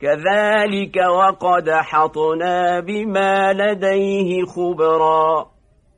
كذلك وقد حطنا بما لديه خبرا.